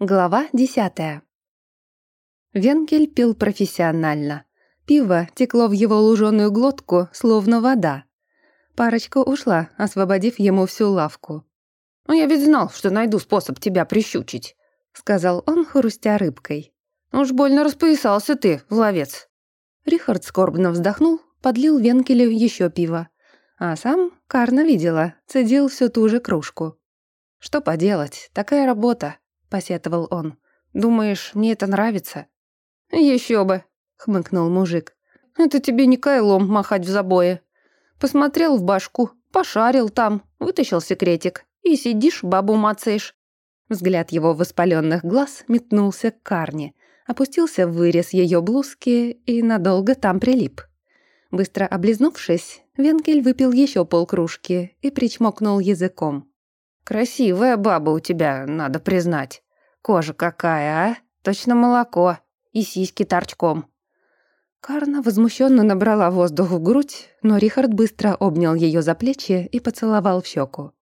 Глава десятая. Венкель пил профессионально. Пиво текло в его луженую глотку, словно вода. Парочка ушла, освободив ему всю лавку. «Ну я ведь знал, что найду способ тебя прищучить», — сказал он, хрустя рыбкой. «Уж больно распоясался ты, ловец». Рихард скорбно вздохнул, подлил Венкелю еще пиво. А сам, Карна видела, цедил всю ту же кружку. «Что поделать, такая работа», — посетовал он. «Думаешь, мне это нравится?» Еще бы», — хмыкнул мужик. «Это тебе не кайлом махать в забое. Посмотрел в башку, пошарил там, вытащил секретик, и сидишь, бабу мацаешь». Взгляд его воспаленных глаз метнулся к Карне, опустился в вырез ее блузки и надолго там прилип. Быстро облизнувшись, Венкель выпил еще полкружки и причмокнул языком. «Красивая баба у тебя, надо признать. Кожа какая, а? Точно молоко. И сиськи торчком». Карна возмущенно набрала воздух в грудь, но Рихард быстро обнял ее за плечи и поцеловал в щеку.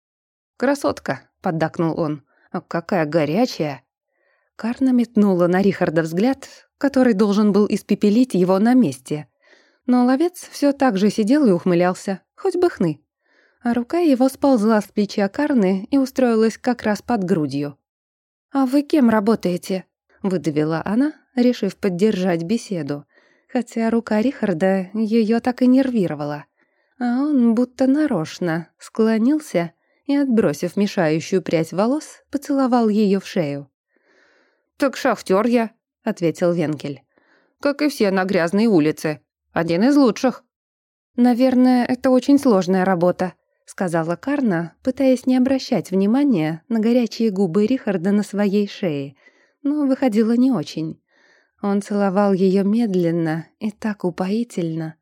«Красотка», — поддакнул он. «А какая горячая!» Карна метнула на Рихарда взгляд, который должен был испепелить его на месте. Но ловец все так же сидел и ухмылялся, хоть бы хны рука его сползла с плеча Карны и устроилась как раз под грудью. «А вы кем работаете?» — выдавила она, решив поддержать беседу, хотя рука Рихарда ее так и нервировала. А он будто нарочно склонился и, отбросив мешающую прядь волос, поцеловал ее в шею. «Так шахтер я», — ответил Венкель. «Как и все на грязной улице. Один из лучших». «Наверное, это очень сложная работа», сказала Карна, пытаясь не обращать внимания на горячие губы Рихарда на своей шее, но выходило не очень. Он целовал ее медленно и так упоительно,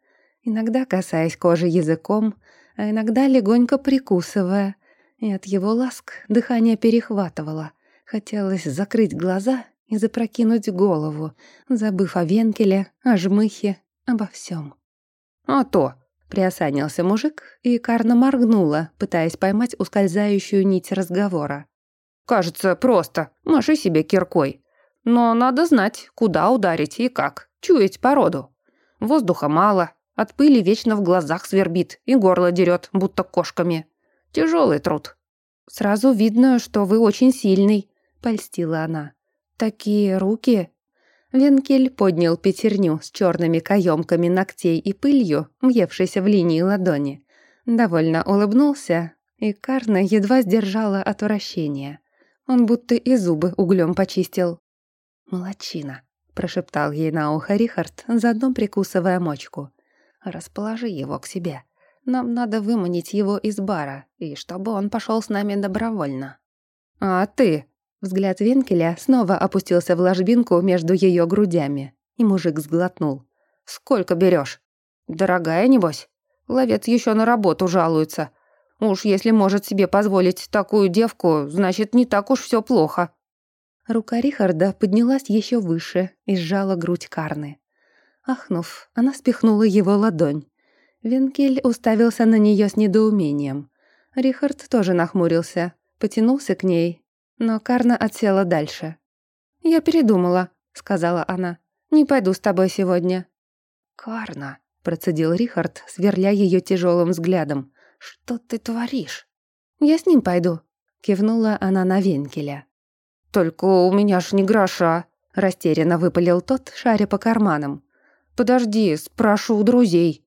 иногда касаясь кожи языком, а иногда легонько прикусывая, и от его ласк дыхание перехватывало. Хотелось закрыть глаза и запрокинуть голову, забыв о венкеле, о жмыхе, обо всем. «А то!» Приосанился мужик, и Карна моргнула, пытаясь поймать ускользающую нить разговора. «Кажется, просто. Маши себе киркой. Но надо знать, куда ударить и как. Чуять породу. Воздуха мало, от пыли вечно в глазах свербит и горло дерет, будто кошками. Тяжелый труд». «Сразу видно, что вы очень сильный», — польстила она. «Такие руки...» Венкель поднял пятерню с черными каемками ногтей и пылью, въевшейся в линии ладони. Довольно улыбнулся, и Карна едва сдержала отвращение. Он будто и зубы углем почистил. «Молодчина», — прошептал ей на ухо Рихард, заодно прикусывая мочку. «Расположи его к себе. Нам надо выманить его из бара, и чтобы он пошел с нами добровольно». «А ты?» Взгляд Венкеля снова опустился в ложбинку между ее грудями, и мужик сглотнул. «Сколько берешь? Дорогая, небось? Ловец еще на работу жалуется. Уж если может себе позволить такую девку, значит, не так уж все плохо». Рука Рихарда поднялась еще выше и сжала грудь Карны. Ахнув, она спихнула его ладонь. Венкель уставился на нее с недоумением. Рихард тоже нахмурился, потянулся к ней но Карна отсела дальше. «Я передумала», — сказала она. «Не пойду с тобой сегодня». «Карна», — процедил Рихард, сверля ее тяжелым взглядом. «Что ты творишь?» «Я с ним пойду», — кивнула она на Венкеля. «Только у меня ж не гроша», — растерянно выпалил тот, шаря по карманам. «Подожди, спрошу у друзей».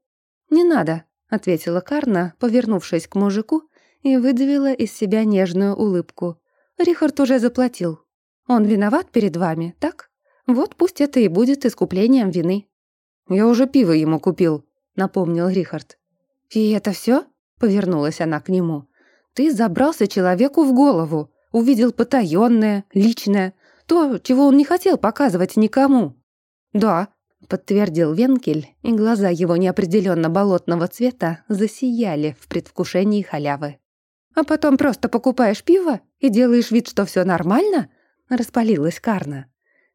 «Не надо», — ответила Карна, повернувшись к мужику, и выдавила из себя нежную улыбку. Рихард уже заплатил. Он виноват перед вами, так? Вот пусть это и будет искуплением вины». «Я уже пиво ему купил», — напомнил Рихард. «И это все? повернулась она к нему. «Ты забрался человеку в голову, увидел потаённое, личное, то, чего он не хотел показывать никому». «Да», — подтвердил Венкель, и глаза его неопределенно болотного цвета засияли в предвкушении халявы. «А потом просто покупаешь пиво и делаешь вид, что все нормально?» — распалилась Карна.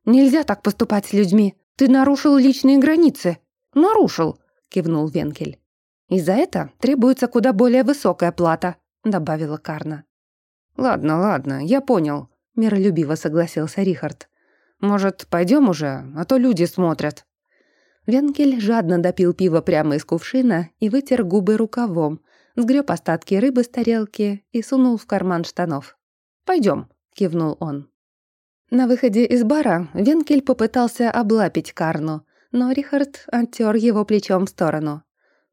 «Нельзя так поступать с людьми. Ты нарушил личные границы». «Нарушил», — кивнул Венкель. «И за это требуется куда более высокая плата», — добавила Карна. «Ладно, ладно, я понял», — миролюбиво согласился Рихард. «Может, пойдем уже, а то люди смотрят». Венкель жадно допил пиво прямо из кувшина и вытер губы рукавом, сгреб остатки рыбы с тарелки и сунул в карман штанов. «Пойдем», — кивнул он. На выходе из бара Венкель попытался облапить Карну, но Рихард оттер его плечом в сторону.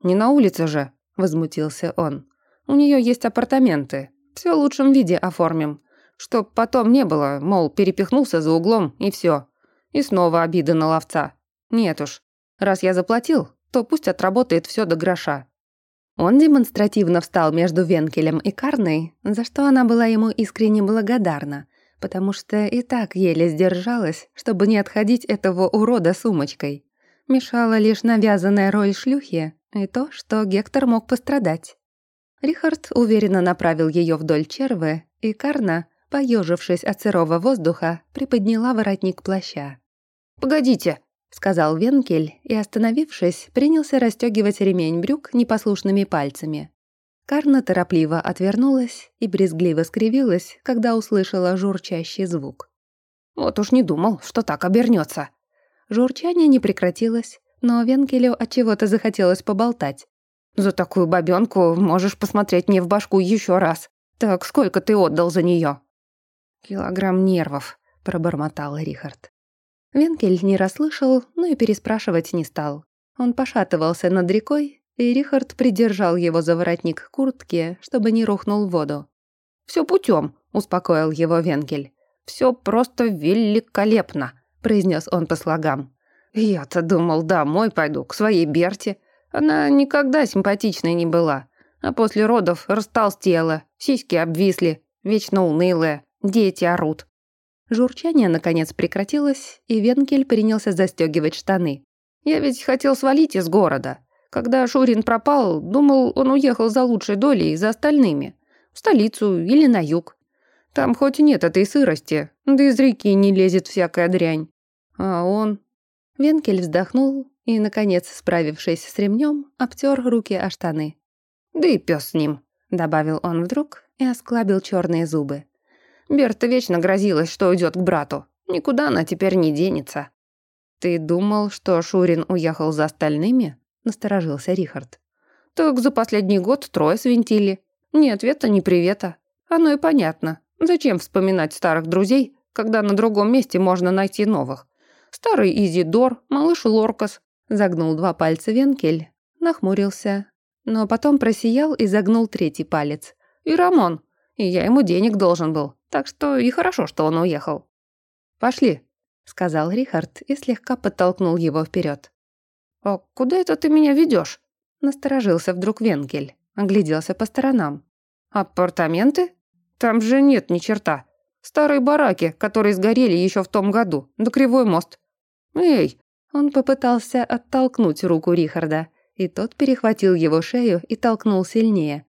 «Не на улице же», — возмутился он. «У нее есть апартаменты. Все в лучшем виде оформим. Чтоб потом не было, мол, перепихнулся за углом и все. И снова обида на ловца. Нет уж. Раз я заплатил, то пусть отработает все до гроша. Он демонстративно встал между Венкелем и Карной, за что она была ему искренне благодарна, потому что и так еле сдержалась, чтобы не отходить этого урода сумочкой. Мешала лишь навязанная роль шлюхи и то, что Гектор мог пострадать. Рихард уверенно направил ее вдоль червы, и Карна, поежившись от сырого воздуха, приподняла воротник плаща. «Погодите!» — сказал Венкель и, остановившись, принялся расстегивать ремень брюк непослушными пальцами. Карна торопливо отвернулась и брезгливо скривилась, когда услышала журчащий звук. «Вот уж не думал, что так обернется. Журчание не прекратилось, но Венкелю от чего то захотелось поболтать. «За такую бабёнку можешь посмотреть мне в башку еще раз. Так сколько ты отдал за нее? «Килограмм нервов», — пробормотал Рихард. Венкель не расслышал, но и переспрашивать не стал. Он пошатывался над рекой, и Рихард придержал его за воротник куртки, чтобы не рухнул в воду. Все путем, успокоил его Венкель. Все просто великолепно», — произнес он по слогам. «Я-то думал, домой пойду, к своей Берте. Она никогда симпатичной не была. А после родов растолстела, сиськи обвисли, вечно унылая, дети орут. Журчание, наконец, прекратилось, и Венкель принялся застегивать штаны. «Я ведь хотел свалить из города. Когда Шурин пропал, думал, он уехал за лучшей долей за остальными. В столицу или на юг. Там хоть нет этой сырости, да из реки не лезет всякая дрянь. А он...» Венкель вздохнул и, наконец, справившись с ремнем, обтер руки о штаны. «Да и пес с ним», — добавил он вдруг и осклабил черные зубы. Берта вечно грозилась, что уйдет к брату. Никуда она теперь не денется. «Ты думал, что Шурин уехал за остальными?» — насторожился Рихард. «Так за последний год трое свинтили. Ни ответа, ни привета. Оно и понятно. Зачем вспоминать старых друзей, когда на другом месте можно найти новых? Старый Изидор, малыш Лоркас». Загнул два пальца Венкель, нахмурился, но потом просиял и загнул третий палец. «И Рамон. И я ему денег должен был. Так что и хорошо, что он уехал. «Пошли», — сказал Рихард и слегка подтолкнул его вперед. «А куда это ты меня ведешь? Насторожился вдруг Венгель, огляделся по сторонам. «Апартаменты? Там же нет ни черта. Старые бараки, которые сгорели еще в том году, да кривой мост. Эй!» Он попытался оттолкнуть руку Рихарда, и тот перехватил его шею и толкнул сильнее.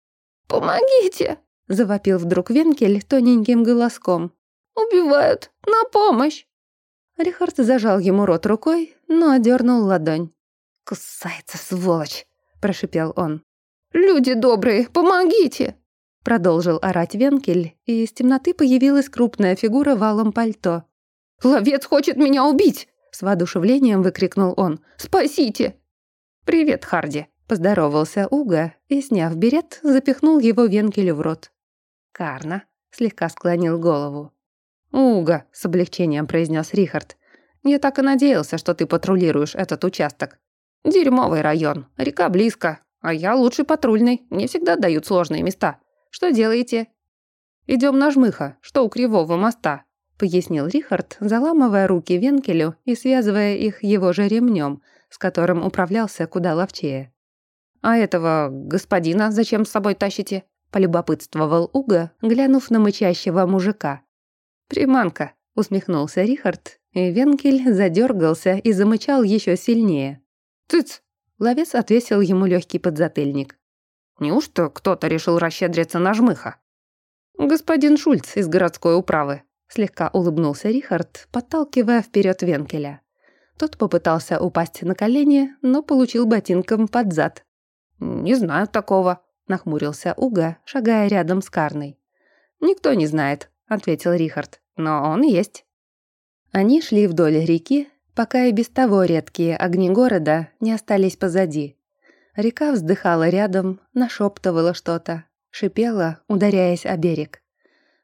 «Помогите!» Завопил вдруг Венкель тоненьким голоском. «Убивают! На помощь!» Рихард зажал ему рот рукой, но одернул ладонь. «Кусается, сволочь!» – прошипел он. «Люди добрые, помогите!» Продолжил орать Венкель, и из темноты появилась крупная фигура валом пальто. «Ловец хочет меня убить!» – с воодушевлением выкрикнул он. «Спасите!» «Привет, Харди!» – поздоровался Уга и, сняв берет, запихнул его Венкелю в рот. Карна слегка склонил голову. «Уга», — с облегчением произнес Рихард. «Я так и надеялся, что ты патрулируешь этот участок. Дерьмовый район, река близко, а я лучший патрульный, мне всегда дают сложные места. Что делаете?» «Идем на жмыха, что у Кривого моста», — пояснил Рихард, заламывая руки Венкелю и связывая их его же ремнем, с которым управлялся куда ловчее. «А этого господина зачем с собой тащите?» — полюбопытствовал Уга, глянув на мычащего мужика. «Приманка», — усмехнулся Рихард, и Венкель задергался и замычал еще сильнее. «Тыц!» — ловец отвесил ему легкий подзатыльник. «Неужто кто-то решил расщедриться на жмыха?» «Господин Шульц из городской управы», — слегка улыбнулся Рихард, подталкивая вперед Венкеля. Тот попытался упасть на колени, но получил ботинком под зад. «Не знаю такого», — нахмурился Уга, шагая рядом с Карной. «Никто не знает», — ответил Рихард. но он есть». Они шли вдоль реки, пока и без того редкие огни города не остались позади. Река вздыхала рядом, нашептывала что-то, шипела, ударяясь о берег.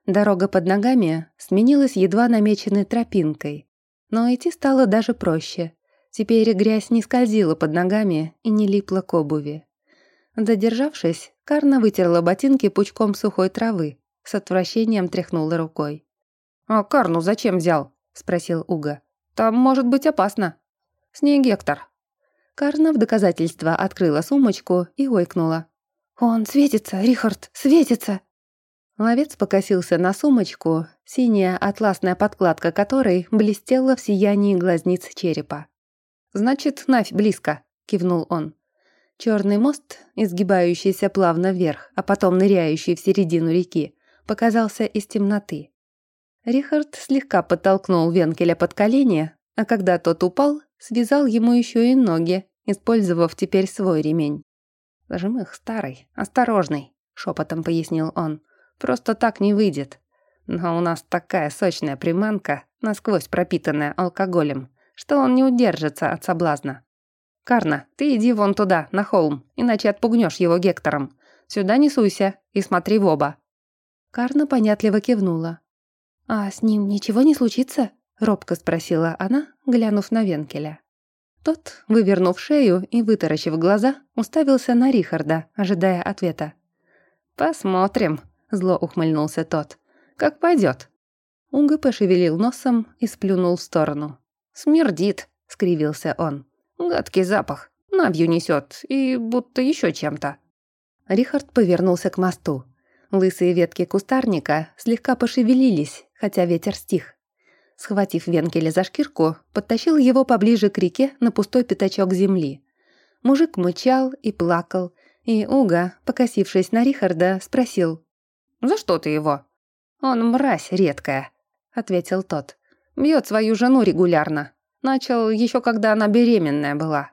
Дорога под ногами сменилась едва намеченной тропинкой, но идти стало даже проще. Теперь грязь не скользила под ногами и не липла к обуви. Задержавшись, Карна вытерла ботинки пучком сухой травы, с отвращением тряхнула рукой. «А Карну зачем взял?» — спросил Уга. «Там может быть опасно. С ней Гектор». Карна в доказательство открыла сумочку и ойкнула. «Он светится, Рихард, светится!» Ловец покосился на сумочку, синяя атласная подкладка которой блестела в сиянии глазниц черепа. «Значит, Навь близко», — кивнул он. Черный мост, изгибающийся плавно вверх, а потом ныряющий в середину реки, показался из темноты. Рихард слегка подтолкнул Венкеля под колени, а когда тот упал, связал ему еще и ноги, использовав теперь свой ремень. «Жмых старый, осторожный», — шепотом пояснил он. «Просто так не выйдет. Но у нас такая сочная приманка, насквозь пропитанная алкоголем, что он не удержится от соблазна. Карна, ты иди вон туда, на холм, иначе отпугнешь его Гектором. Сюда не суйся и смотри в оба». Карна понятливо кивнула. «А с ним ничего не случится?» — робко спросила она, глянув на Венкеля. Тот, вывернув шею и вытаращив глаза, уставился на Рихарда, ожидая ответа. «Посмотрим», — зло ухмыльнулся тот. «Как пойдет. Унга пошевелил носом и сплюнул в сторону. «Смердит», — скривился он. «Гадкий запах. Навью несет и будто еще чем-то». Рихард повернулся к мосту. Лысые ветки кустарника слегка пошевелились, хотя ветер стих. Схватив Венкеля за шкирку, подтащил его поближе к реке на пустой пятачок земли. Мужик мычал и плакал, и Уга, покосившись на Рихарда, спросил. «За что ты его?» «Он мразь редкая», — ответил тот. «Бьет свою жену регулярно. Начал еще когда она беременная была».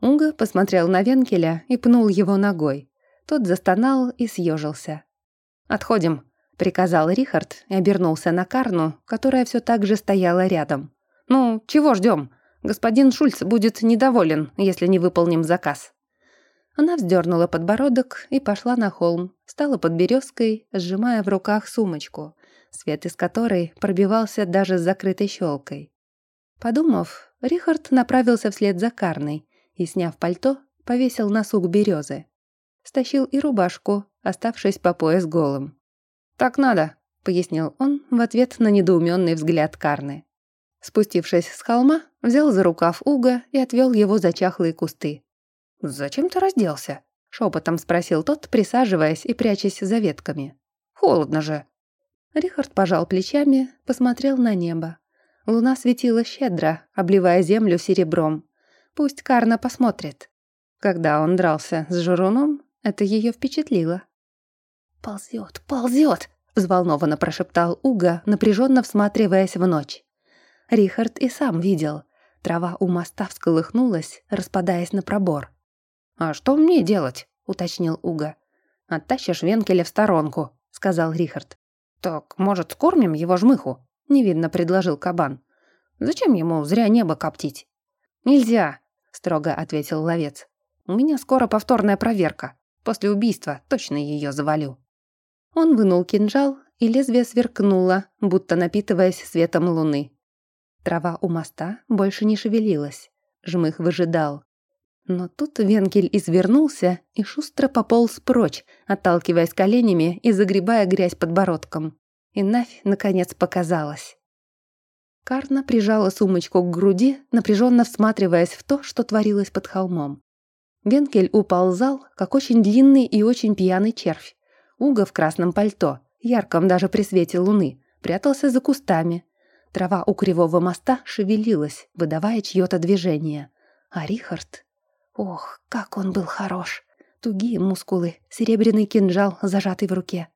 Уга посмотрел на Венкеля и пнул его ногой. Тот застонал и съежился. «Отходим», — приказал Рихард и обернулся на Карну, которая все так же стояла рядом. «Ну, чего ждем? Господин Шульц будет недоволен, если не выполним заказ». Она вздернула подбородок и пошла на холм, стала под березкой, сжимая в руках сумочку, свет из которой пробивался даже с закрытой щелкой. Подумав, Рихард направился вслед за Карной и, сняв пальто, повесил на сук березы. Стащил и рубашку, оставшись по пояс голым. «Так надо», — пояснил он в ответ на недоуменный взгляд Карны. Спустившись с холма, взял за рукав Уга и отвел его за чахлые кусты. «Зачем ты разделся?» — шепотом спросил тот, присаживаясь и прячась за ветками. «Холодно же». Рихард пожал плечами, посмотрел на небо. Луна светила щедро, обливая землю серебром. Пусть Карна посмотрит. Когда он дрался с Журуном, это ее впечатлило. «Ползет, ползет!» — взволнованно прошептал Уга, напряженно всматриваясь в ночь. Рихард и сам видел. Трава у моста всколыхнулась, распадаясь на пробор. «А что мне делать?» — уточнил Уга. «Оттащишь Венкеля в сторонку», — сказал Рихард. «Так, может, кормим его жмыху?» — невинно предложил кабан. «Зачем ему зря небо коптить?» «Нельзя», — строго ответил ловец. У меня скоро повторная проверка. После убийства точно ее завалю». Он вынул кинжал, и лезвие сверкнуло, будто напитываясь светом луны. Трава у моста больше не шевелилась. Жмых выжидал. Но тут Венкель извернулся и шустро пополз прочь, отталкиваясь коленями и загребая грязь подбородком. И Навь, наконец, показалась. Карна прижала сумочку к груди, напряженно всматриваясь в то, что творилось под холмом. Венкель уползал, как очень длинный и очень пьяный червь. Уга в красном пальто, ярком даже при свете луны, прятался за кустами. Трава у кривого моста шевелилась, выдавая чье-то движение. А Рихард... Ох, как он был хорош! Тугие мускулы, серебряный кинжал, зажатый в руке.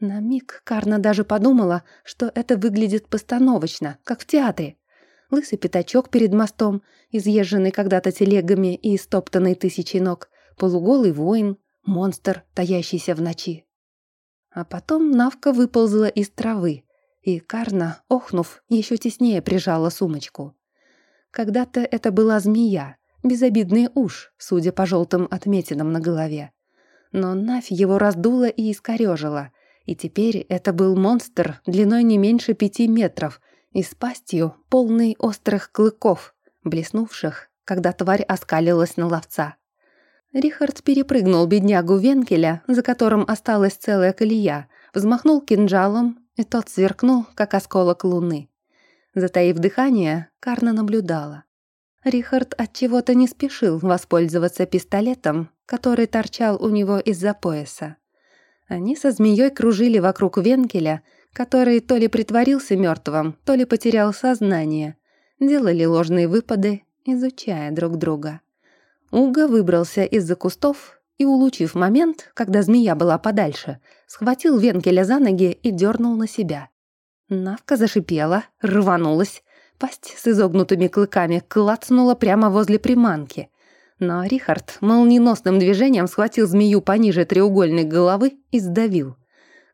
На миг Карна даже подумала, что это выглядит постановочно, как в театре лысый пятачок перед мостом, изъезженный когда-то телегами и истоптанный тысячи ног, полуголый воин, монстр, таящийся в ночи. А потом Навка выползла из травы, и Карна, охнув, еще теснее прижала сумочку. Когда-то это была змея, безобидный уж, судя по желтым отметинам на голове. Но Навь его раздула и искорежила, и теперь это был монстр длиной не меньше пяти метров и с пастью, полной острых клыков, блеснувших, когда тварь оскалилась на ловца. Рихард перепрыгнул беднягу Венкеля, за которым осталась целая колея, взмахнул кинжалом, и тот сверкнул, как осколок луны. Затаив дыхание, Карна наблюдала. Рихард от чего-то не спешил воспользоваться пистолетом, который торчал у него из-за пояса. Они со змеей кружили вокруг Венкеля, который то ли притворился мертвым, то ли потерял сознание, делали ложные выпады, изучая друг друга. Уга выбрался из-за кустов и, улучив момент, когда змея была подальше, схватил Венкеля за ноги и дернул на себя. Навка зашипела, рванулась, пасть с изогнутыми клыками клацнула прямо возле приманки. Но Рихард молниеносным движением схватил змею пониже треугольной головы и сдавил.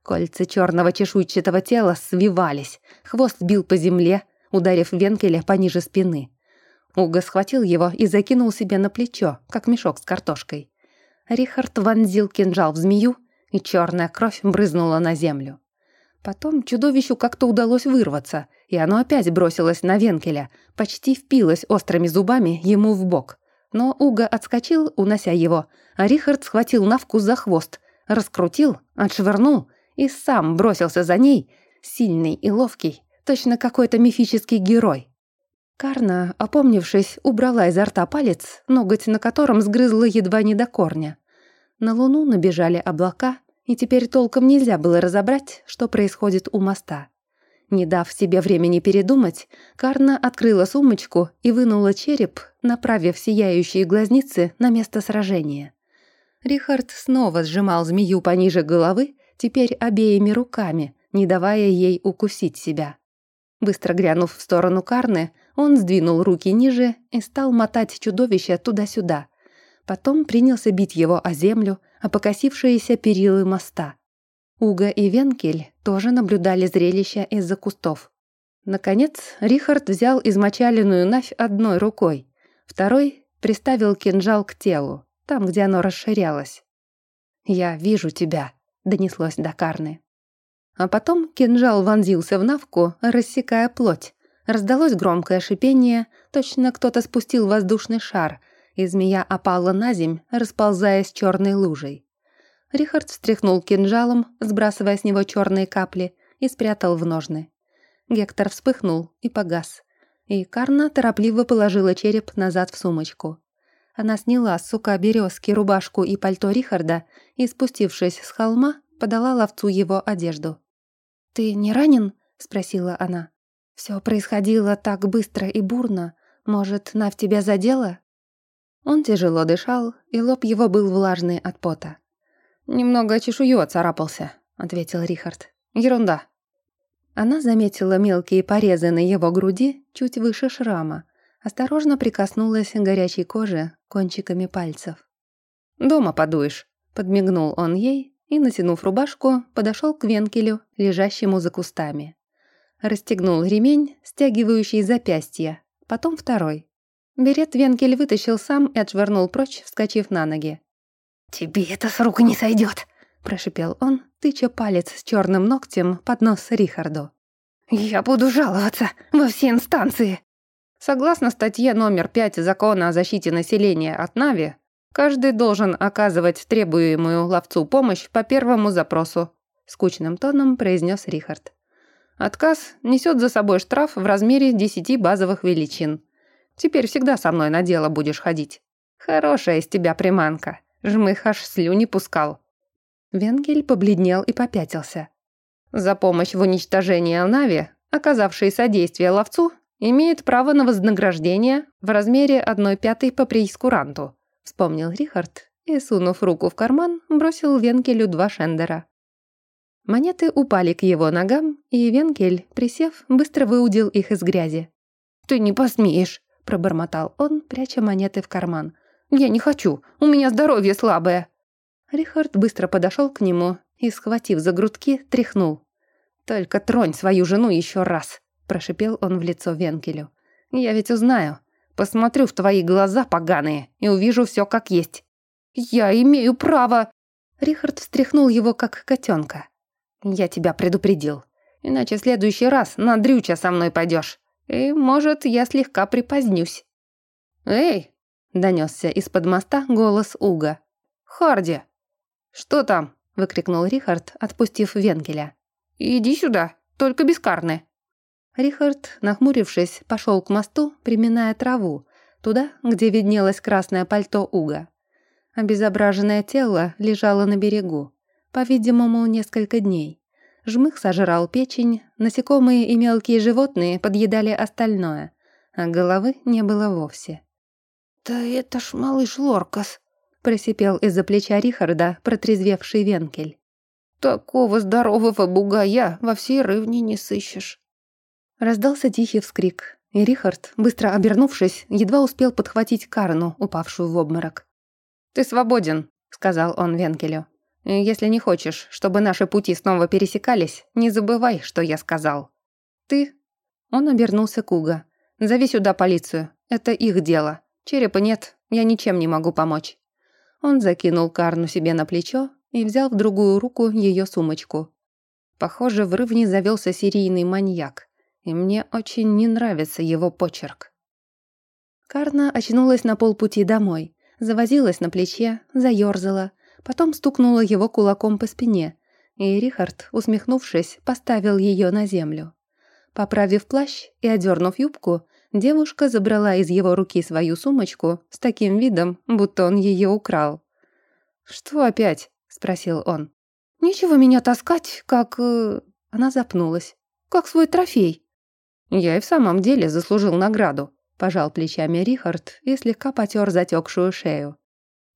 Кольца черного чешуйчатого тела свивались, хвост бил по земле, ударив Венкеля пониже спины. Уга схватил его и закинул себе на плечо, как мешок с картошкой. Рихард вонзил кинжал в змею, и черная кровь брызнула на землю. Потом чудовищу как-то удалось вырваться, и оно опять бросилось на Венкеля, почти впилось острыми зубами ему в бок. Но Уга отскочил, унося его, а Рихард схватил Навку за хвост, раскрутил, отшвырнул и сам бросился за ней, сильный и ловкий, точно какой-то мифический герой. Карна, опомнившись, убрала изо рта палец, ноготь на котором сгрызла едва не до корня. На луну набежали облака, и теперь толком нельзя было разобрать, что происходит у моста. Не дав себе времени передумать, Карна открыла сумочку и вынула череп, направив сияющие глазницы на место сражения. Рихард снова сжимал змею пониже головы, теперь обеими руками, не давая ей укусить себя. Быстро глянув в сторону Карны, он сдвинул руки ниже и стал мотать чудовище туда-сюда. Потом принялся бить его о землю, о покосившиеся перилы моста. Уга и Венкель тоже наблюдали зрелище из-за кустов. Наконец, Рихард взял измочаленную нафь одной рукой, второй приставил кинжал к телу, там, где оно расширялось. «Я вижу тебя», — донеслось до Карны. А потом кинжал вонзился в навку, рассекая плоть. Раздалось громкое шипение, точно кто-то спустил воздушный шар, и змея опала на земь, расползаясь черной лужей. Рихард встряхнул кинжалом, сбрасывая с него черные капли, и спрятал в ножны. Гектор вспыхнул и погас. И Карна торопливо положила череп назад в сумочку. Она сняла с сука березки рубашку и пальто Рихарда и, спустившись с холма, подала ловцу его одежду. «Ты не ранен?» — спросила она. «Все происходило так быстро и бурно. Может, Нав тебя задела?» Он тяжело дышал, и лоб его был влажный от пота. «Немного чешую оцарапался», — ответил Рихард. «Ерунда». Она заметила мелкие порезы на его груди чуть выше шрама, осторожно прикоснулась к горячей коже кончиками пальцев. «Дома подуешь», — подмигнул он ей и, натянув рубашку, подошел к венкелю, лежащему за кустами. Расстегнул ремень, стягивающий запястье, потом второй. Берет венкель вытащил сам и отшвырнул прочь, вскочив на ноги. «Тебе это с рук не сойдет, прошипел он, тыча палец с черным ногтем под нос Рихарду. «Я буду жаловаться во все инстанции!» Согласно статье номер 5 Закона о защите населения от Нави, Каждый должен оказывать требуемую ловцу помощь по первому запросу», — скучным тоном произнес Рихард. «Отказ несет за собой штраф в размере десяти базовых величин. Теперь всегда со мной на дело будешь ходить. Хорошая из тебя приманка. Жмых аж слюни пускал». Венгель побледнел и попятился. «За помощь в уничтожении Нави, оказавший содействие ловцу, имеет право на вознаграждение в размере одной пятой по преискуранту вспомнил Рихард и, сунув руку в карман, бросил Венкелю два шендера. Монеты упали к его ногам, и Венкель, присев, быстро выудил их из грязи. «Ты не посмеешь!» – пробормотал он, пряча монеты в карман. «Я не хочу! У меня здоровье слабое!» Рихард быстро подошел к нему и, схватив за грудки, тряхнул. «Только тронь свою жену еще раз», — прошипел он в лицо Венкелю. «Я ведь узнаю. Посмотрю в твои глаза поганые и увижу все как есть». «Я имею право!» Рихард встряхнул его, как котенка. «Я тебя предупредил. Иначе в следующий раз на дрюча со мной пойдешь. И, может, я слегка припозднюсь». «Эй!» — донесся из-под моста голос Уга. «Харди!» «Что там?» — выкрикнул Рихард, отпустив Венгеля. «Иди сюда, только без карны». Рихард, нахмурившись, пошел к мосту, приминая траву, туда, где виднелось красное пальто Уга. Обезображенное тело лежало на берегу, по-видимому, несколько дней. Жмых сожрал печень, насекомые и мелкие животные подъедали остальное, а головы не было вовсе. «Да это ж малыш Лоркас», — просипел из-за плеча Рихарда протрезвевший Венкель. «Такого здорового бугая во всей рывне не сыщешь». Раздался тихий вскрик, и Рихард, быстро обернувшись, едва успел подхватить Карну, упавшую в обморок. «Ты свободен», — сказал он Венкелю. «Если не хочешь, чтобы наши пути снова пересекались, не забывай, что я сказал». «Ты?» Он обернулся к Уго. «Зови сюда полицию. Это их дело. Черепа нет, я ничем не могу помочь». Он закинул Карну себе на плечо и взял в другую руку ее сумочку. Похоже, в рывне завелся серийный маньяк, и мне очень не нравится его почерк. Карна очнулась на полпути домой, завозилась на плече, заёрзала, потом стукнула его кулаком по спине, и Рихард, усмехнувшись, поставил ее на землю. Поправив плащ и одернув юбку, девушка забрала из его руки свою сумочку с таким видом, будто он ее украл. «Что опять?» спросил он. «Нечего меня таскать, как...» э, Она запнулась. «Как свой трофей». «Я и в самом деле заслужил награду», — пожал плечами Рихард и слегка потер затекшую шею.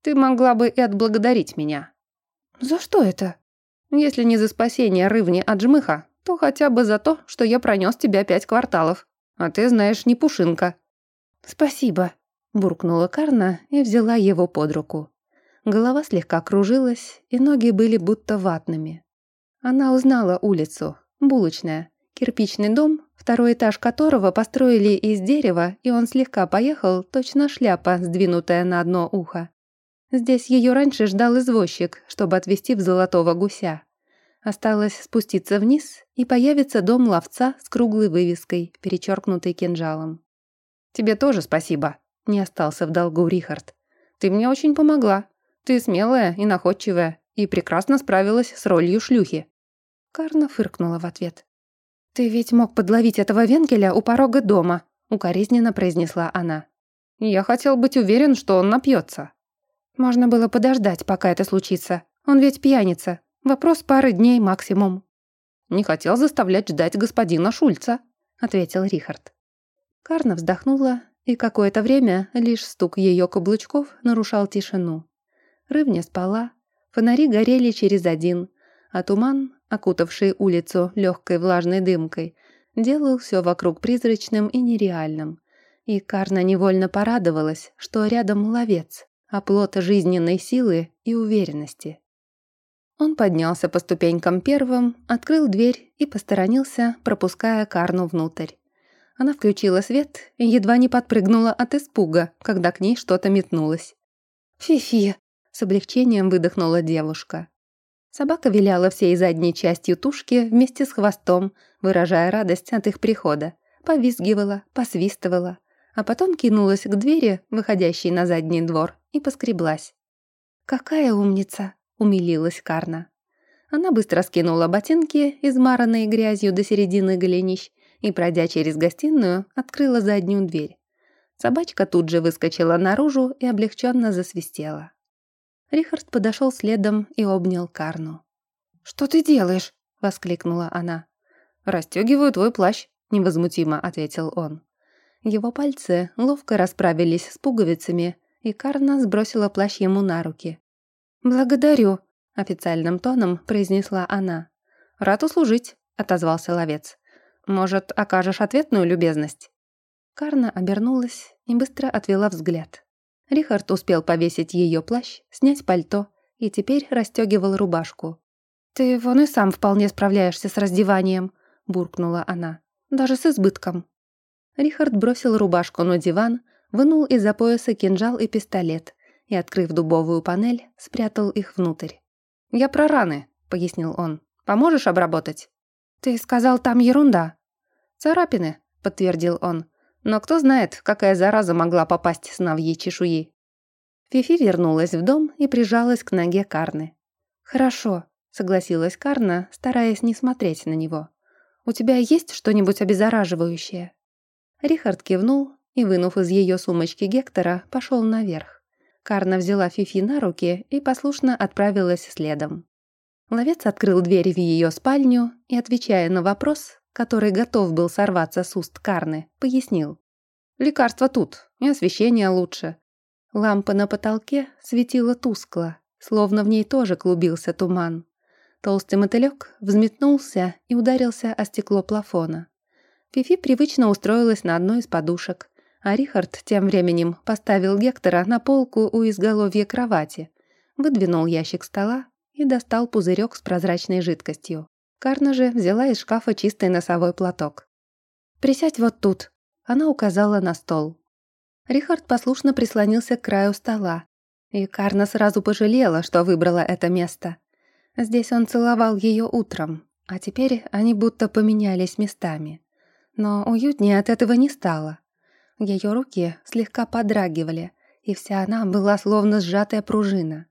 «Ты могла бы и отблагодарить меня». «За что это?» «Если не за спасение рывни от жмыха, то хотя бы за то, что я пронес тебя пять кварталов. А ты знаешь, не пушинка». «Спасибо», — буркнула Карна и взяла его под руку. Голова слегка кружилась, и ноги были будто ватными. Она узнала улицу. Булочная. Кирпичный дом, второй этаж которого построили из дерева, и он слегка поехал, точно шляпа, сдвинутая на одно ухо. Здесь ее раньше ждал извозчик, чтобы отвезти в золотого гуся. Осталось спуститься вниз, и появится дом ловца с круглой вывеской, перечеркнутой кинжалом. «Тебе тоже спасибо», — не остался в долгу Рихард. «Ты мне очень помогла. Ты смелая и находчивая, и прекрасно справилась с ролью шлюхи». Карна фыркнула в ответ. «Ты ведь мог подловить этого Венкеля у порога дома», — укоризненно произнесла она. «Я хотел быть уверен, что он напьется». «Можно было подождать, пока это случится. Он ведь пьяница. Вопрос пары дней максимум». «Не хотел заставлять ждать господина Шульца», — ответил Рихард. Карна вздохнула, и какое-то время лишь стук ее каблучков нарушал тишину. Рывня спала, фонари горели через один, а туман, окутавший улицу легкой влажной дымкой, делал все вокруг призрачным и нереальным. И Карна невольно порадовалась, что рядом ловец, оплот жизненной силы и уверенности. Он поднялся по ступенькам первым, открыл дверь и посторонился, пропуская Карну внутрь. Она включила свет и едва не подпрыгнула от испуга, когда к ней что-то метнулось. «Фи-фи!» С облегчением выдохнула девушка. Собака виляла всей задней частью тушки вместе с хвостом, выражая радость от их прихода. Повизгивала, посвистывала, а потом кинулась к двери, выходящей на задний двор, и поскреблась. «Какая умница!» — умилилась Карна. Она быстро скинула ботинки, измаранные грязью до середины голенищ, и, пройдя через гостиную, открыла заднюю дверь. Собачка тут же выскочила наружу и облегченно засвистела. Рихард подошел следом и обнял Карну. «Что ты делаешь?» — воскликнула она. «Растёгиваю твой плащ», — невозмутимо ответил он. Его пальцы ловко расправились с пуговицами, и Карна сбросила плащ ему на руки. «Благодарю», — официальным тоном произнесла она. «Рад услужить», — отозвался ловец. «Может, окажешь ответную любезность?» Карна обернулась и быстро отвела взгляд. Рихард успел повесить ее плащ, снять пальто и теперь расстегивал рубашку. «Ты вон и сам вполне справляешься с раздеванием», — буркнула она. «Даже с избытком». Рихард бросил рубашку на диван, вынул из-за пояса кинжал и пистолет и, открыв дубовую панель, спрятал их внутрь. «Я про раны», — пояснил он. «Поможешь обработать?» «Ты сказал, там ерунда». «Царапины», — подтвердил он. «Но кто знает, какая зараза могла попасть с навьей чешуи». Фифи вернулась в дом и прижалась к ноге Карны. «Хорошо», — согласилась Карна, стараясь не смотреть на него. «У тебя есть что-нибудь обеззараживающее?» Рихард кивнул и, вынув из ее сумочки Гектора, пошел наверх. Карна взяла Фифи на руки и послушно отправилась следом. Ловец открыл дверь в ее спальню и, отвечая на вопрос, который готов был сорваться с уст Карны, пояснил. «Лекарство тут, и освещение лучше. Лампа на потолке светила тускло, словно в ней тоже клубился туман. Толстый мотылек взметнулся и ударился о стекло плафона. Фифи привычно устроилась на одной из подушек, а Рихард тем временем поставил Гектора на полку у изголовья кровати, выдвинул ящик стола и достал пузырек с прозрачной жидкостью. Карна же взяла из шкафа чистый носовой платок. «Присядь вот тут», — она указала на стол. Рихард послушно прислонился к краю стола. И Карна сразу пожалела, что выбрала это место. Здесь он целовал ее утром, а теперь они будто поменялись местами. Но уютнее от этого не стало. Ее руки слегка подрагивали, и вся она была словно сжатая пружина.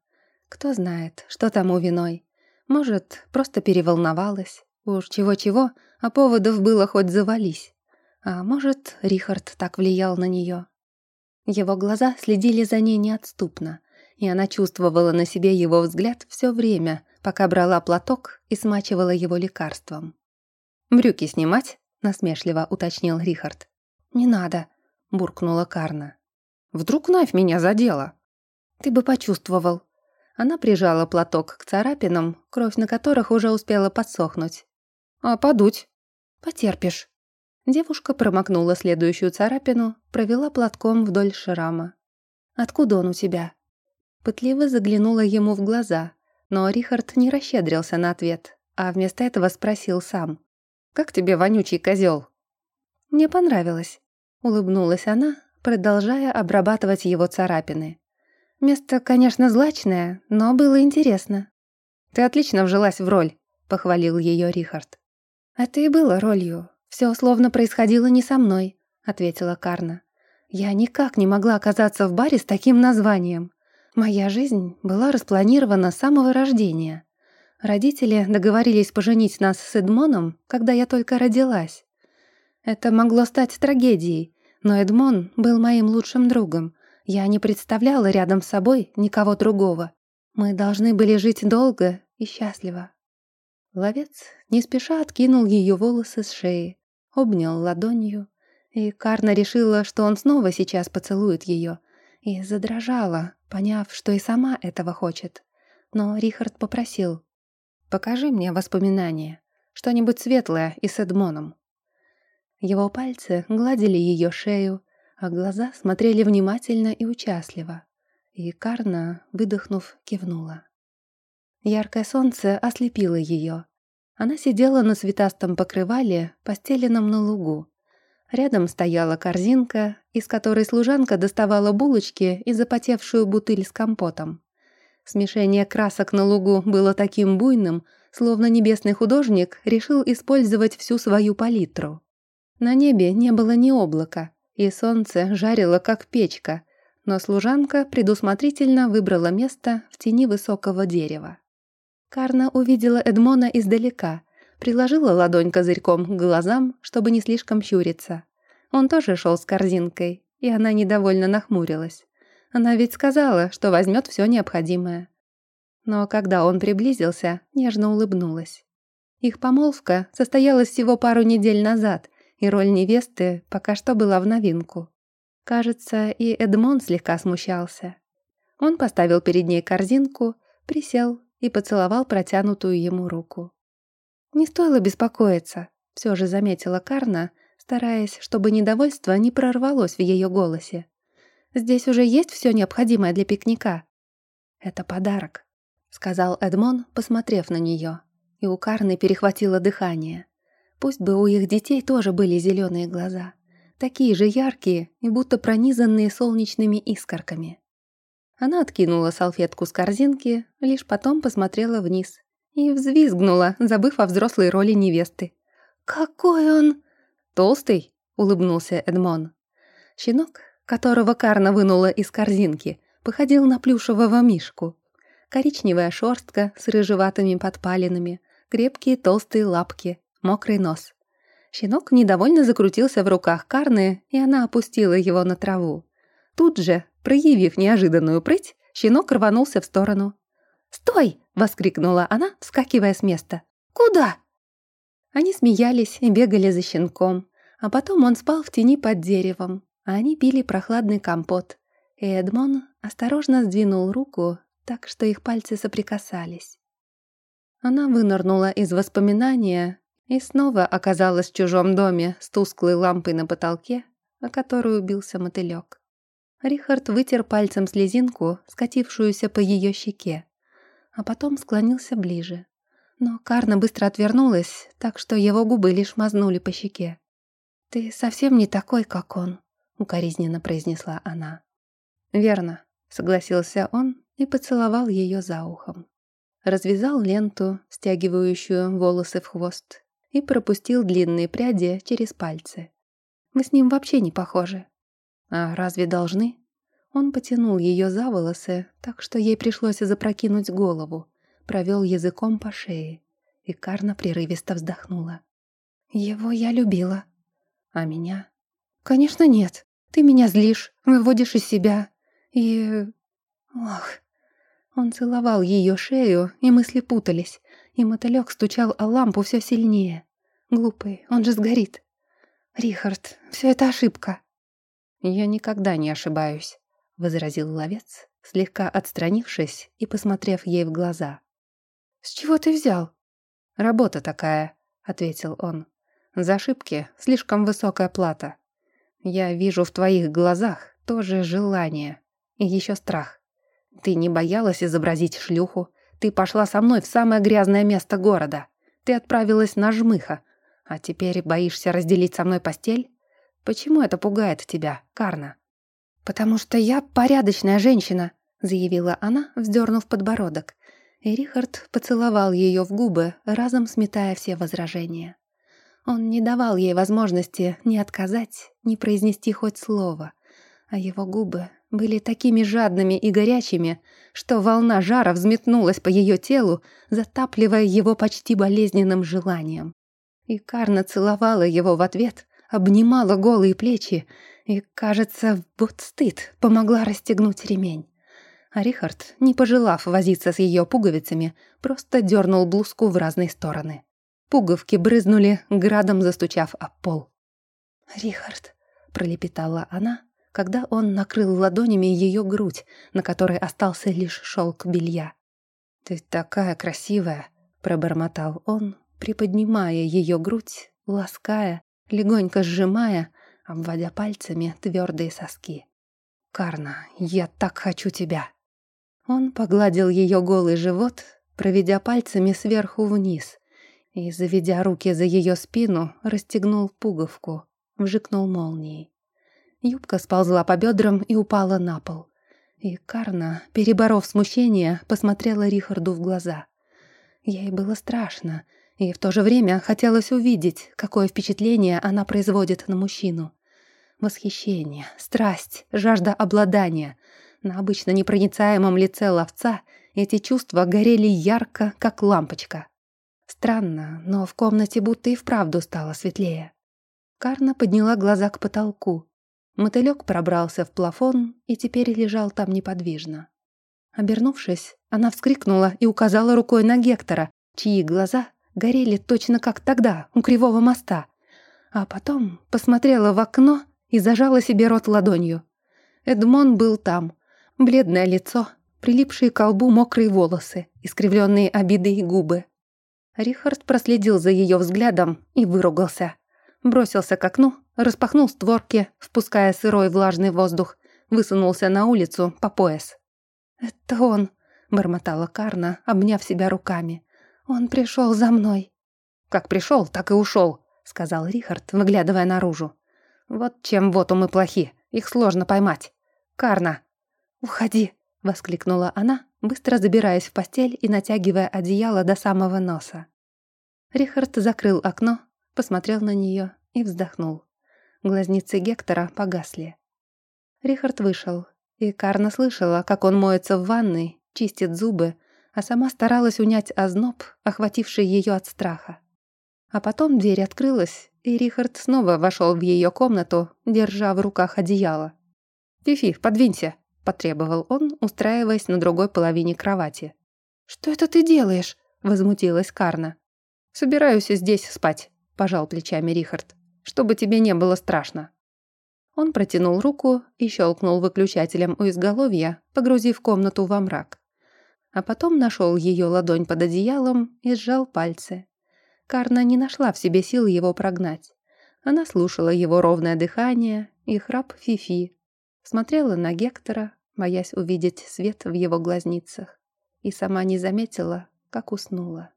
Кто знает, что тому виной. Может, просто переволновалась. Уж чего-чего, а поводов было хоть завались. А может, Рихард так влиял на нее. Его глаза следили за ней неотступно, и она чувствовала на себе его взгляд все время, пока брала платок и смачивала его лекарством. «Брюки снимать?» — насмешливо уточнил Рихард. «Не надо», — буркнула Карна. «Вдруг Навь меня задела?» «Ты бы почувствовал». Она прижала платок к царапинам, кровь на которых уже успела подсохнуть. «А подуть?» «Потерпишь». Девушка промокнула следующую царапину, провела платком вдоль шрама. «Откуда он у тебя?» Пытливо заглянула ему в глаза, но Рихард не расщедрился на ответ, а вместо этого спросил сам. «Как тебе вонючий козел?» «Мне понравилось», — улыбнулась она, продолжая обрабатывать его царапины. «Место, конечно, злачное, но было интересно». «Ты отлично вжилась в роль», — похвалил ее Рихард. «Это и было ролью. «Все словно происходило не со мной», — ответила Карна. «Я никак не могла оказаться в баре с таким названием. Моя жизнь была распланирована с самого рождения. Родители договорились поженить нас с Эдмоном, когда я только родилась. Это могло стать трагедией, но Эдмон был моим лучшим другом. Я не представляла рядом с собой никого другого. Мы должны были жить долго и счастливо. Ловец не спеша откинул ее волосы с шеи, обнял ладонью, и Карна решила, что он снова сейчас поцелует ее, и задрожала, поняв, что и сама этого хочет. Но Рихард попросил, «Покажи мне воспоминания, что-нибудь светлое и с Эдмоном». Его пальцы гладили ее шею, а глаза смотрели внимательно и участливо. И Карна, выдохнув, кивнула. Яркое солнце ослепило ее. Она сидела на цветастом покрывале, постеленном на лугу. Рядом стояла корзинка, из которой служанка доставала булочки и запотевшую бутыль с компотом. Смешение красок на лугу было таким буйным, словно небесный художник решил использовать всю свою палитру. На небе не было ни облака, и солнце жарило, как печка, но служанка предусмотрительно выбрала место в тени высокого дерева. Карна увидела Эдмона издалека, приложила ладонь козырьком к глазам, чтобы не слишком щуриться. Он тоже шел с корзинкой, и она недовольно нахмурилась. Она ведь сказала, что возьмет все необходимое. Но когда он приблизился, нежно улыбнулась. Их помолвка состоялась всего пару недель назад, и роль невесты пока что была в новинку. Кажется, и Эдмон слегка смущался. Он поставил перед ней корзинку, присел и поцеловал протянутую ему руку. «Не стоило беспокоиться», — все же заметила Карна, стараясь, чтобы недовольство не прорвалось в ее голосе. «Здесь уже есть все необходимое для пикника». «Это подарок», — сказал Эдмон, посмотрев на нее. и у Карны перехватило дыхание. Пусть бы у их детей тоже были зеленые глаза. Такие же яркие и будто пронизанные солнечными искорками. Она откинула салфетку с корзинки, лишь потом посмотрела вниз и взвизгнула, забыв о взрослой роли невесты. «Какой он...» «Толстый?» — улыбнулся Эдмон. Щенок, которого Карна вынула из корзинки, походил на плюшевого мишку. Коричневая шерстка с рыжеватыми подпалинами, крепкие толстые лапки, мокрый нос. Щенок недовольно закрутился в руках Карны, и она опустила его на траву. Тут же, проявив неожиданную прыть, щенок рванулся в сторону. «Стой!» — воскликнула она, вскакивая с места. «Куда?» Они смеялись и бегали за щенком, а потом он спал в тени под деревом, а они пили прохладный компот. Эдмон осторожно сдвинул руку, так что их пальцы соприкасались. Она вынырнула из воспоминания и снова оказалась в чужом доме с тусклой лампой на потолке, о которую убился мотылёк. Рихард вытер пальцем слезинку, скатившуюся по ее щеке, а потом склонился ближе. Но Карна быстро отвернулась, так что его губы лишь мазнули по щеке. «Ты совсем не такой, как он», — укоризненно произнесла она. «Верно», — согласился он и поцеловал ее за ухом. Развязал ленту, стягивающую волосы в хвост, и пропустил длинные пряди через пальцы. «Вы с ним вообще не похожи». «А разве должны?» Он потянул ее за волосы, так что ей пришлось запрокинуть голову, провел языком по шее, и Карна прерывисто вздохнула. «Его я любила. А меня?» «Конечно нет. Ты меня злишь, выводишь из себя. И... Ох...» Он целовал ее шею, и мысли путались, и мотылек стучал о лампу все сильнее. Глупый, он же сгорит. «Рихард, все это ошибка». «Я никогда не ошибаюсь», — возразил ловец, слегка отстранившись и посмотрев ей в глаза. «С чего ты взял?» «Работа такая», — ответил он. «За ошибки слишком высокая плата. Я вижу в твоих глазах тоже желание и еще страх. Ты не боялась изобразить шлюху. Ты пошла со мной в самое грязное место города. Ты отправилась на жмыха. А теперь боишься разделить со мной постель? Почему это пугает тебя, Карна?» «Потому что я порядочная женщина», — заявила она, вздернув подбородок. И Рихард поцеловал ее в губы, разом сметая все возражения. Он не давал ей возможности ни отказать, ни произнести хоть слово, а его губы были такими жадными и горячими, что волна жара взметнулась по ее телу, затапливая его почти болезненным желанием. И Карна целовала его в ответ, обнимала голые плечи и, кажется, вот стыд, помогла расстегнуть ремень. А Рихард, не пожелав возиться с ее пуговицами, просто дернул блузку в разные стороны. Пуговки брызнули, градом застучав об пол. «Рихард», — пролепетала она, когда он накрыл ладонями ее грудь, на которой остался лишь шелк белья. «Ты такая красивая», — пробормотал он, приподнимая ее грудь, лаская, легонько сжимая, обводя пальцами твердые соски. «Карна, я так хочу тебя!» Он погладил ее голый живот, проведя пальцами сверху вниз, и, заведя руки за ее спину, расстегнул пуговку, вжикнул молнией. Юбка сползла по бедрам и упала на пол. И Карна, переборов смущение, посмотрела Рихарду в глаза. Ей было страшно, и в то же время хотелось увидеть, какое впечатление она производит на мужчину. Восхищение, страсть, жажда обладания. На обычно непроницаемом лице ловца эти чувства горели ярко, как лампочка. Странно, но в комнате будто и вправду стало светлее. Карна подняла глаза к потолку. Мотылёк пробрался в плафон и теперь лежал там неподвижно. Обернувшись, она вскрикнула и указала рукой на Гектора, чьи глаза горели точно как тогда, у Кривого моста. А потом посмотрела в окно и зажала себе рот ладонью. Эдмон был там. Бледное лицо, прилипшие к колбу мокрые волосы, искривленные обидой губы. Рихард проследил за ее взглядом и выругался. Бросился к окну, распахнул створки, впуская сырой влажный воздух, высунулся на улицу по пояс. «Это он», — бормотала Карна, обняв себя руками. Он пришел за мной». «Как пришел, так и ушел», — сказал Рихард, выглядывая наружу. «Вот чем вот мы плохи, их сложно поймать. Карна!» «Уходи!» — воскликнула она, быстро забираясь в постель и натягивая одеяло до самого носа. Рихард закрыл окно, посмотрел на нее и вздохнул. Глазницы Гектора погасли. Рихард вышел, и Карна слышала, как он моется в ванной, чистит зубы, а сама старалась унять озноб, охвативший ее от страха. А потом дверь открылась, и Рихард снова вошел в ее комнату, держа в руках одеяло. «Фифи, подвинься!» – потребовал он, устраиваясь на другой половине кровати. «Что это ты делаешь?» – возмутилась Карна. «Собираюсь здесь спать», – пожал плечами Рихард, – «чтобы тебе не было страшно». Он протянул руку и щелкнул выключателем у изголовья, погрузив комнату во мрак. А потом нашел ее ладонь под одеялом и сжал пальцы. Карна не нашла в себе сил его прогнать. Она слушала его ровное дыхание и храп Фифи, смотрела на Гектора, боясь увидеть свет в его глазницах, и сама не заметила, как уснула.